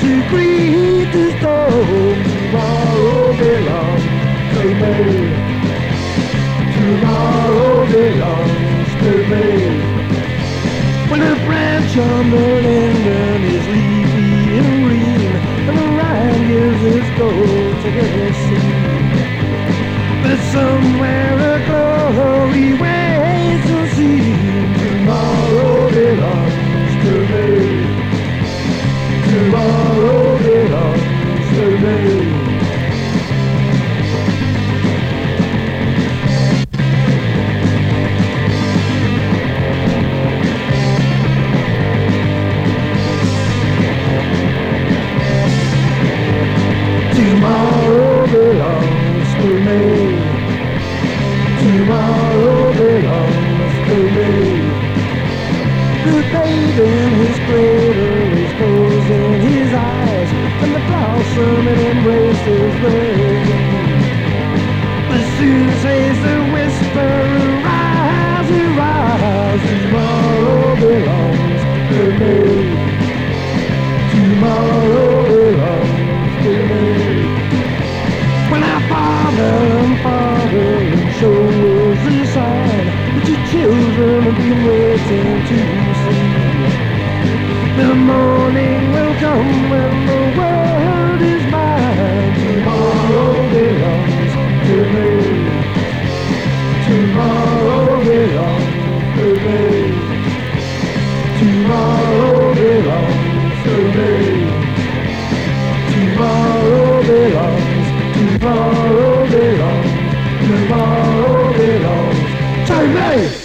To greet the storm. Tomorrow belongs to me. Tomorrow belongs to me. When the branch on the linden is leafy and green, and the Rhine gives its gold to the sea. But somewhere a belongs to me. Tomorrow belongs to me. The babe in his cradle is closing his eyes, and the blossom it embraces the But soon says the whisper, rise, rise. Tomorrow belongs to me. and father and show us the sign that your children have been waiting to see. The morning will come when the world is mine. Tomorrow belongs to me. Tomorrow belongs to me. Tomorrow belongs to me. Tomorrow belongs to me. Hey!